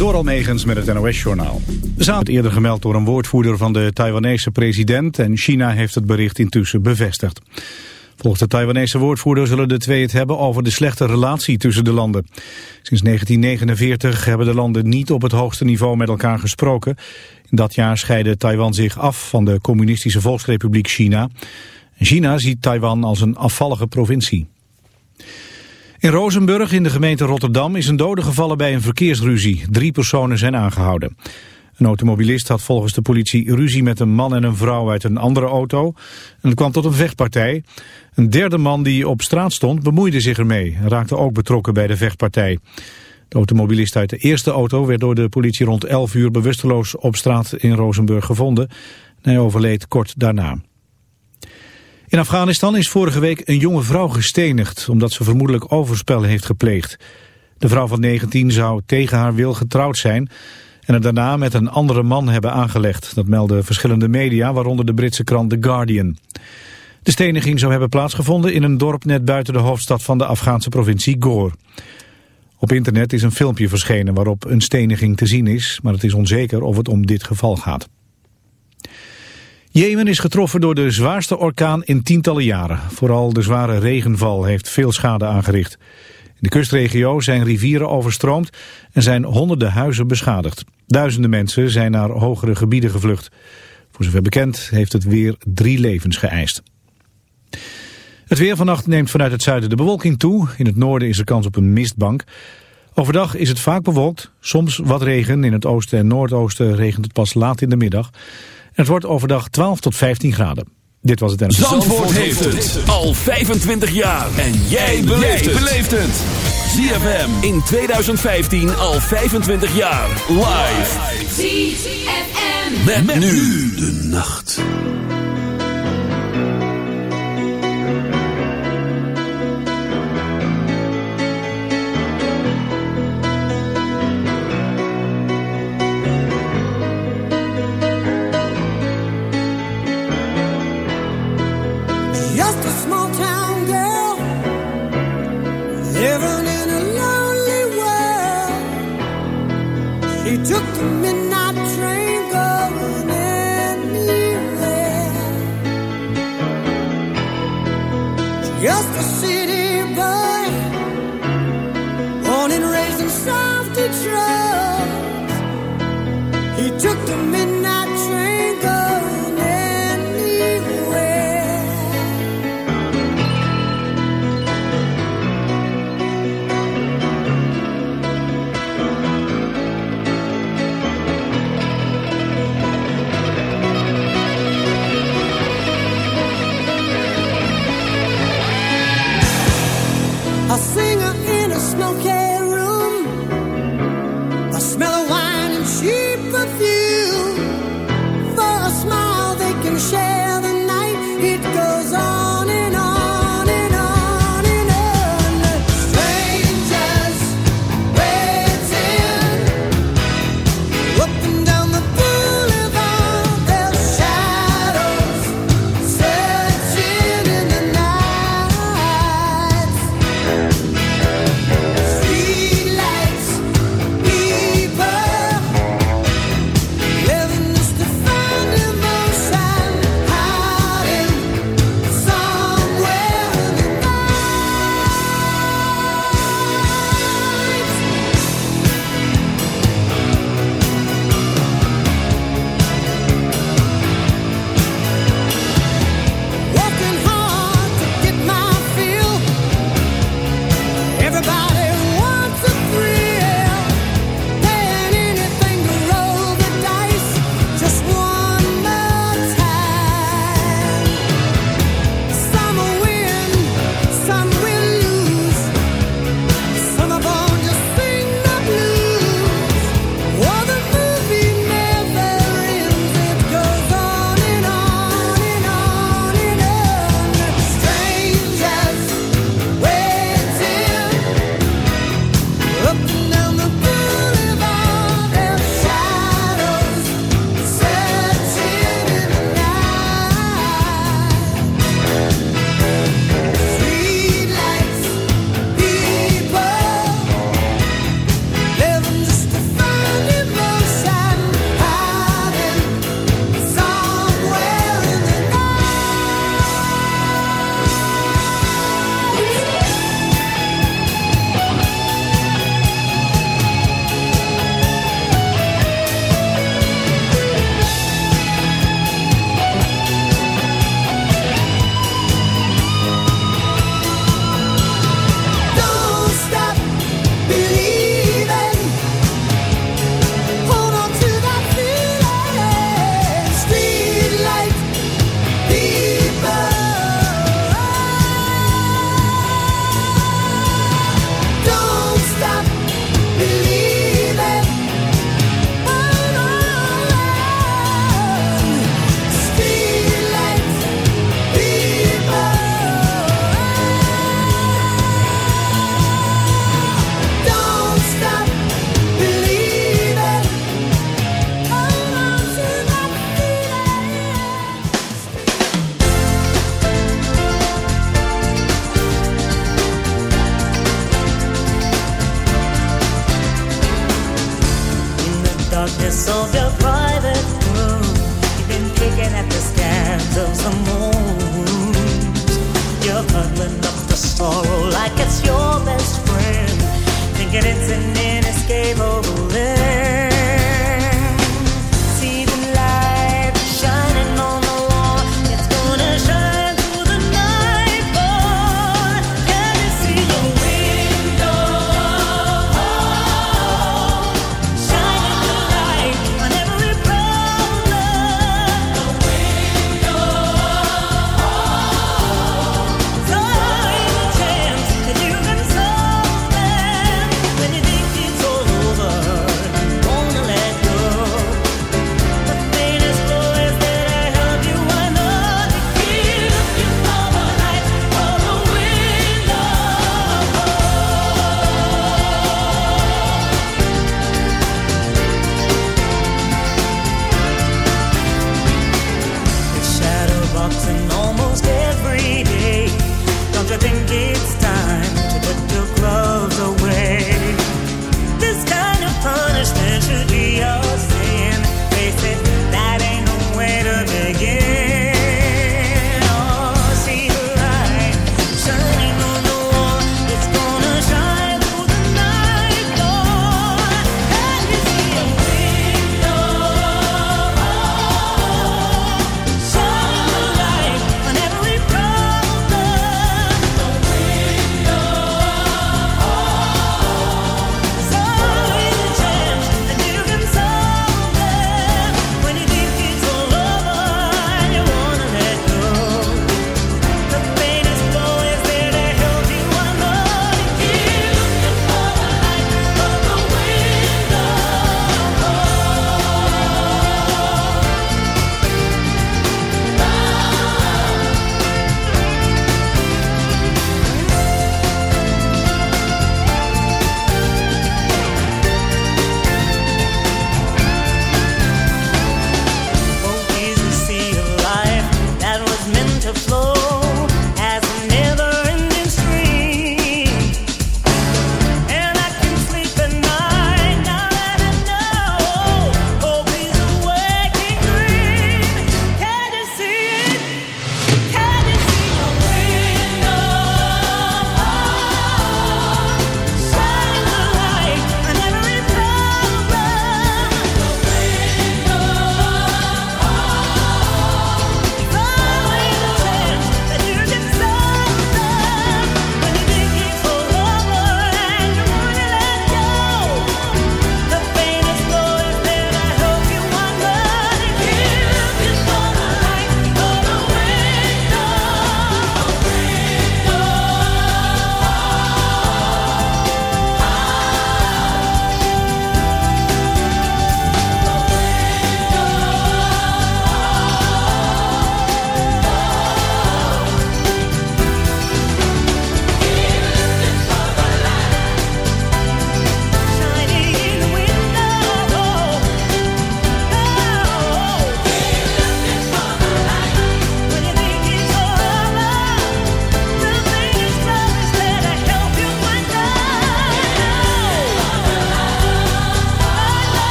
Door Almegens met het NOS-journaal. Zaad eerder gemeld door een woordvoerder van de Taiwanese president... en China heeft het bericht intussen bevestigd. Volgens de Taiwanese woordvoerder zullen de twee het hebben over de slechte relatie tussen de landen. Sinds 1949 hebben de landen niet op het hoogste niveau met elkaar gesproken. In dat jaar scheidde Taiwan zich af van de communistische volksrepubliek China. China ziet Taiwan als een afvallige provincie. In Rozenburg in de gemeente Rotterdam is een dode gevallen bij een verkeersruzie. Drie personen zijn aangehouden. Een automobilist had volgens de politie ruzie met een man en een vrouw uit een andere auto. En het kwam tot een vechtpartij. Een derde man die op straat stond bemoeide zich ermee en raakte ook betrokken bij de vechtpartij. De automobilist uit de eerste auto werd door de politie rond 11 uur bewusteloos op straat in Rozenburg gevonden. hij overleed kort daarna. In Afghanistan is vorige week een jonge vrouw gestenigd... omdat ze vermoedelijk overspel heeft gepleegd. De vrouw van 19 zou tegen haar wil getrouwd zijn... en het daarna met een andere man hebben aangelegd. Dat melden verschillende media, waaronder de Britse krant The Guardian. De steniging zou hebben plaatsgevonden in een dorp net buiten de hoofdstad van de Afghaanse provincie Gore. Op internet is een filmpje verschenen waarop een steniging te zien is, maar het is onzeker of het om dit geval gaat. Jemen is getroffen door de zwaarste orkaan in tientallen jaren. Vooral de zware regenval heeft veel schade aangericht. In de kustregio zijn rivieren overstroomd en zijn honderden huizen beschadigd. Duizenden mensen zijn naar hogere gebieden gevlucht. Voor zover bekend heeft het weer drie levens geëist. Het weer vannacht neemt vanuit het zuiden de bewolking toe. In het noorden is er kans op een mistbank. Overdag is het vaak bewolkt, soms wat regen. In het oosten en noordoosten regent het pas laat in de middag. Het wordt overdag 12 tot 15 graden. Dit was het en Zandvoort, Zandvoort heeft het al 25 jaar. En jij beleeft het. ZFM in 2015 al 25 jaar. Live. ZFM. Met, met nu de nacht. Smell of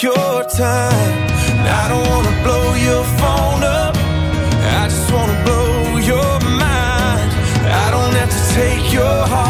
Take your time. I don't wanna blow your phone up. I just wanna blow your mind. I don't have to take your heart.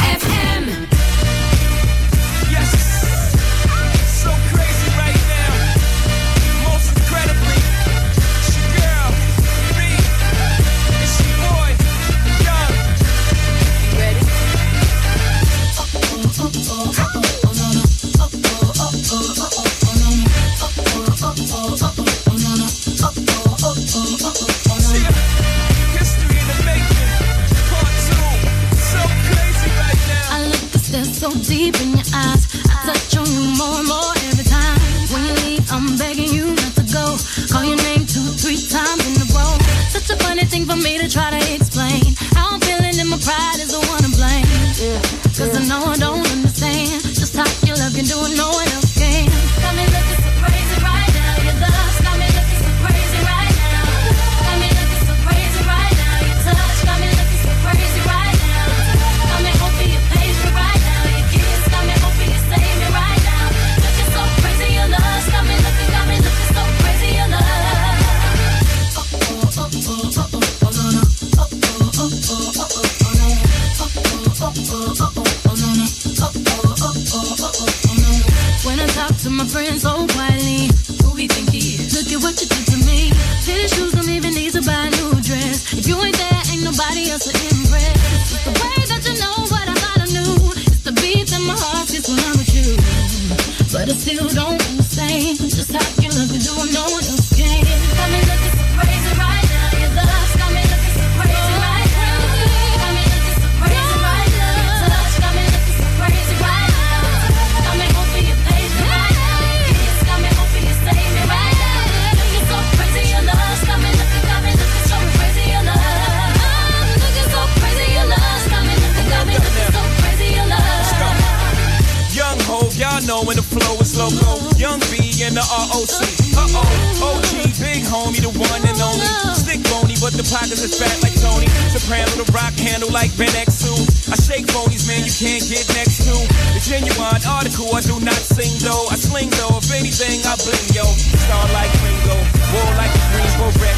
And the ROC. Uh oh, OG, big homie, the one and only. Stick bony, but the pockets is fat like Tony. Soprano, the ROC handle like Van Exel. I shake phonies, man, you can't get next to. The genuine article, I do not sing though. I sling though, if anything, I bling yo. Star like Ringo, war like a Greensboro wreck.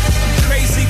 Crazy,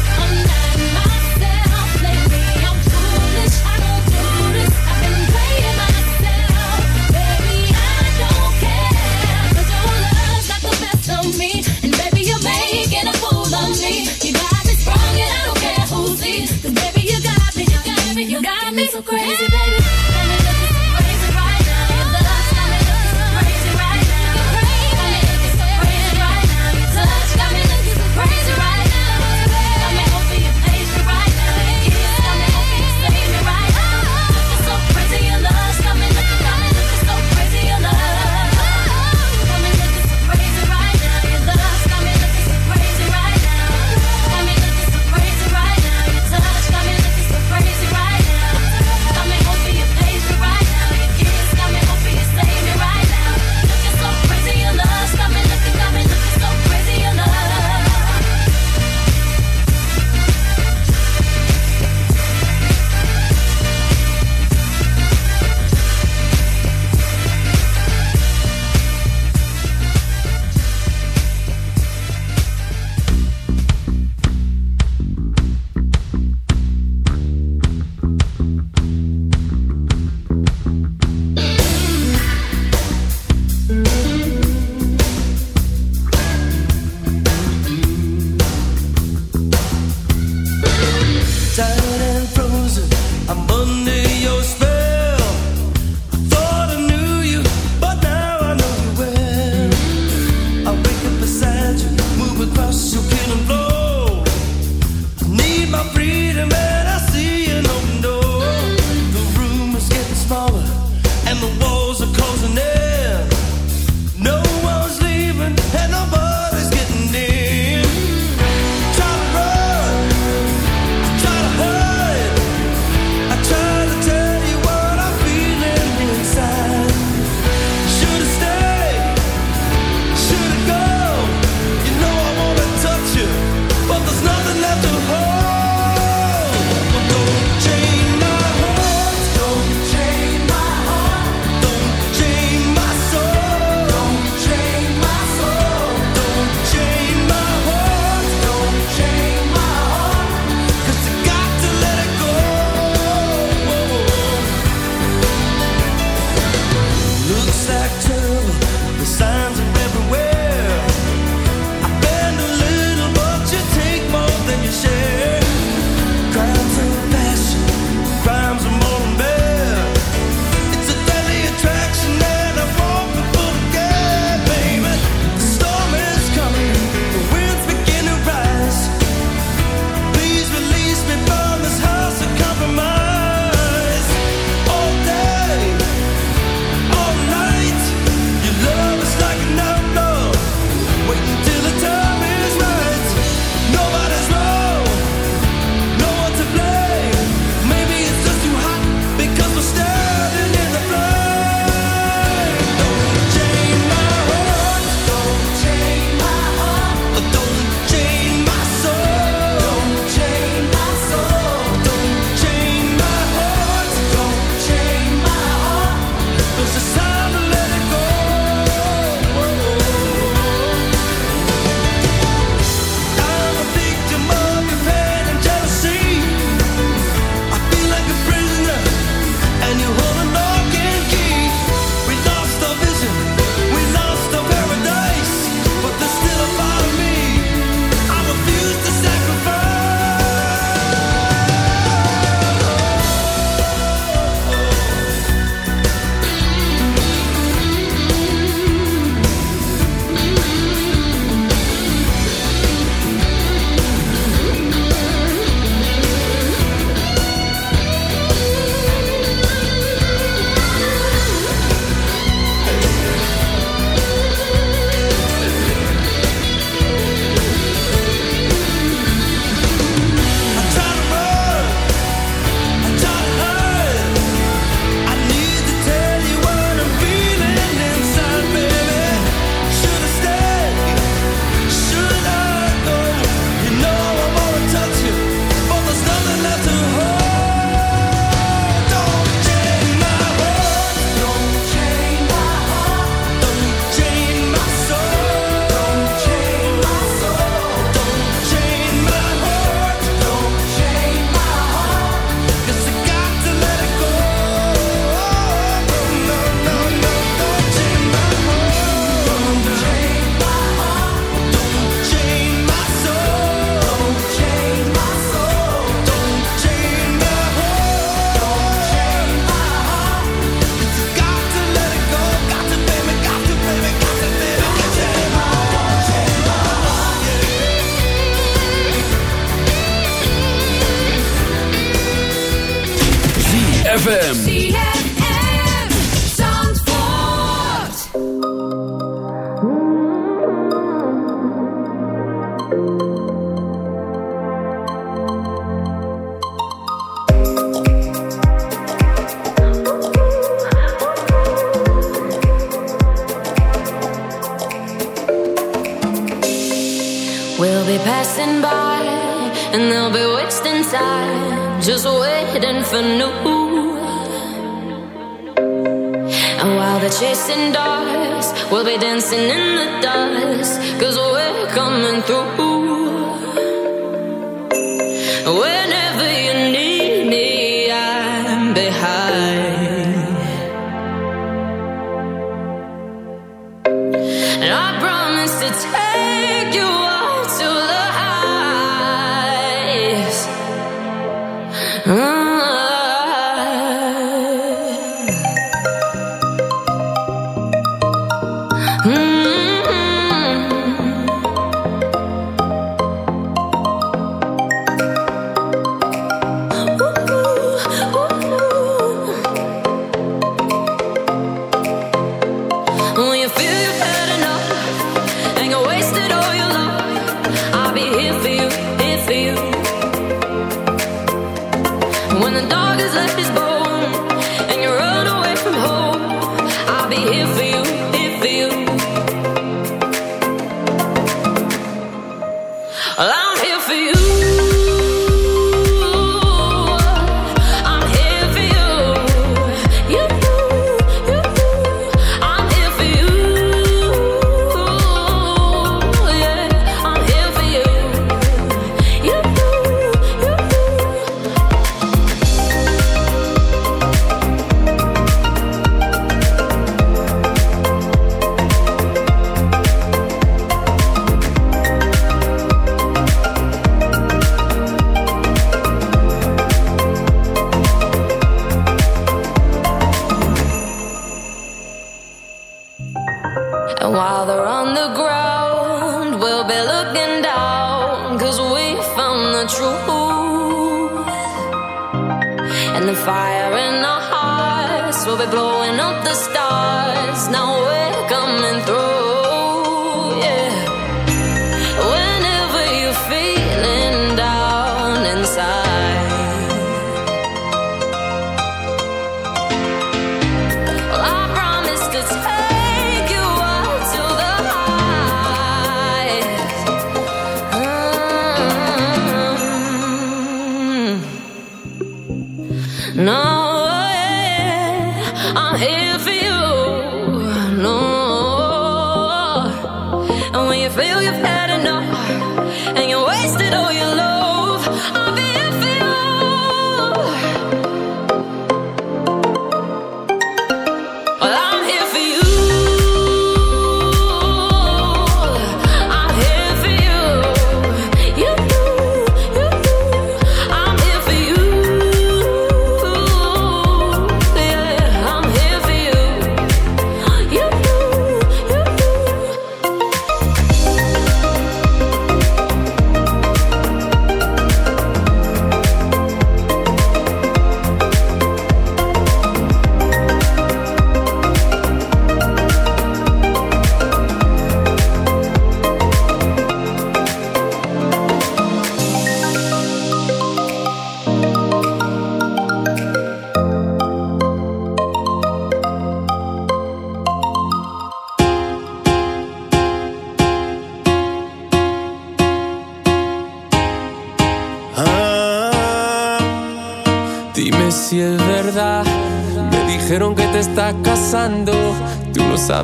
Me so crazy, baby.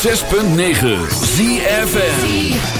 106.9 ZFN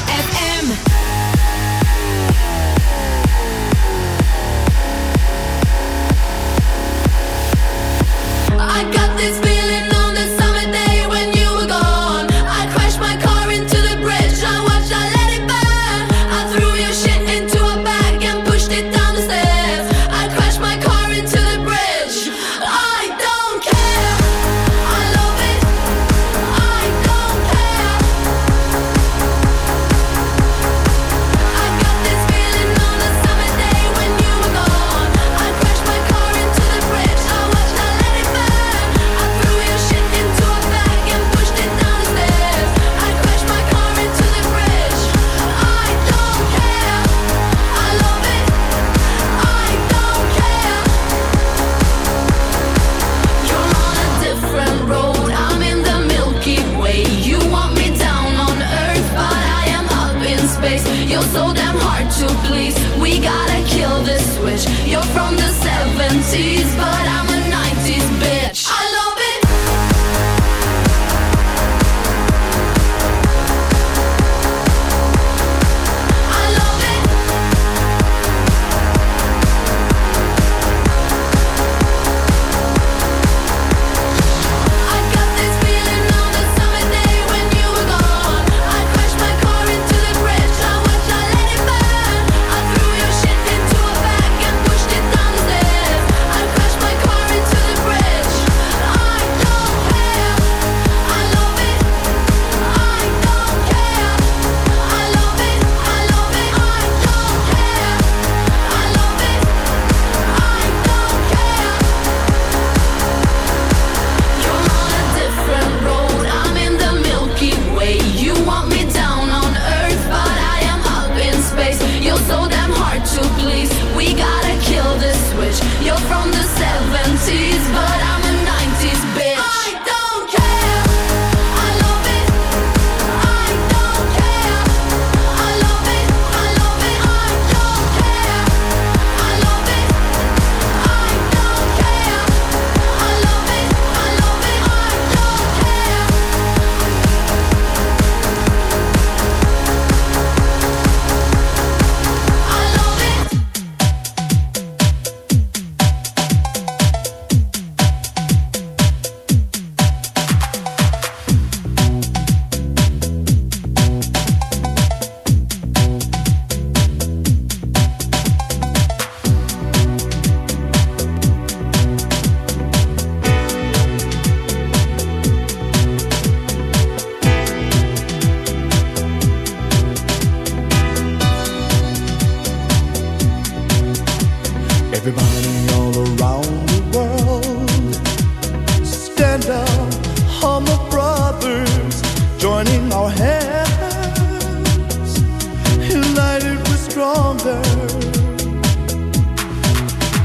stronger,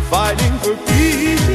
fighting for peace.